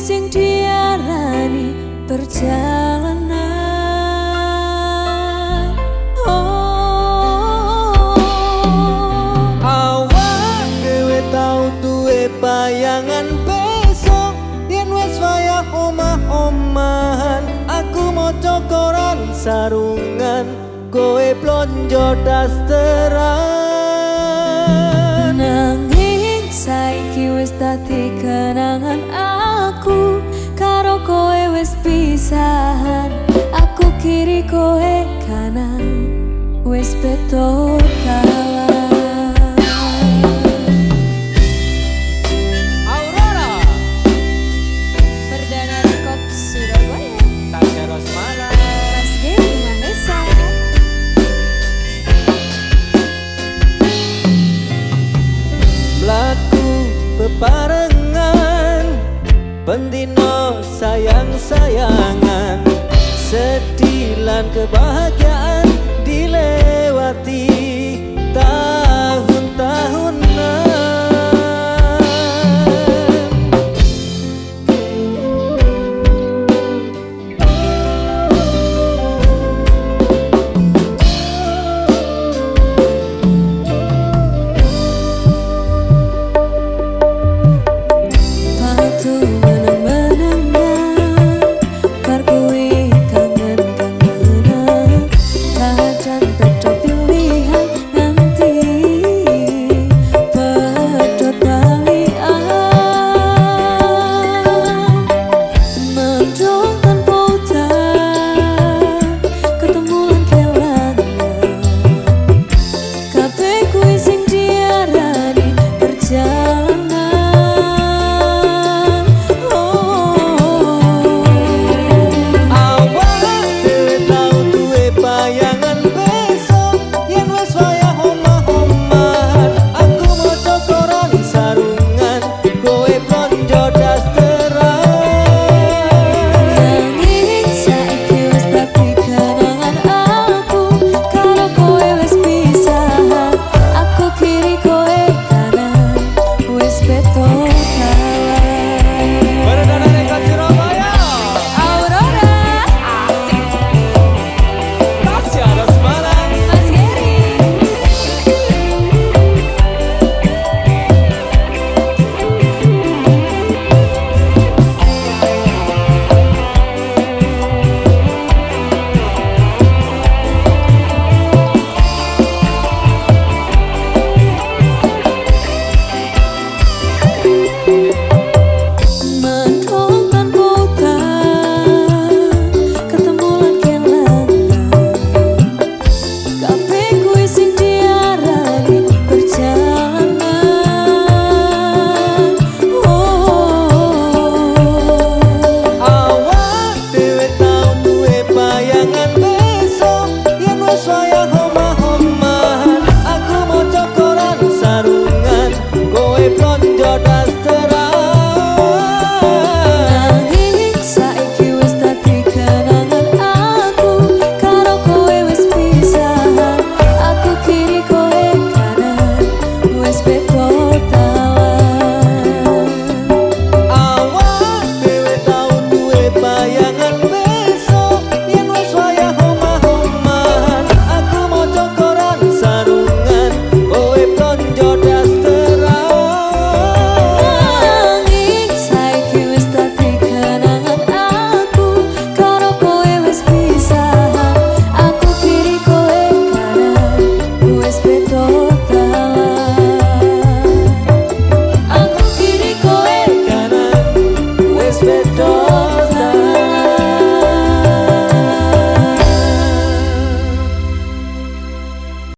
sing diarani perjalanan. Oh. Awan dewe tau duwe bayangan besok yen wis waya omah-omahan. Aku maca koran sarungan kowe blonjo dasteran Kalah Aurora. Perdana Rekod Surabaya. Tasya Rosmala. Mas Mahesa Melaku Pendino sayang-sayangan Sedilan kebahagiaan Pepe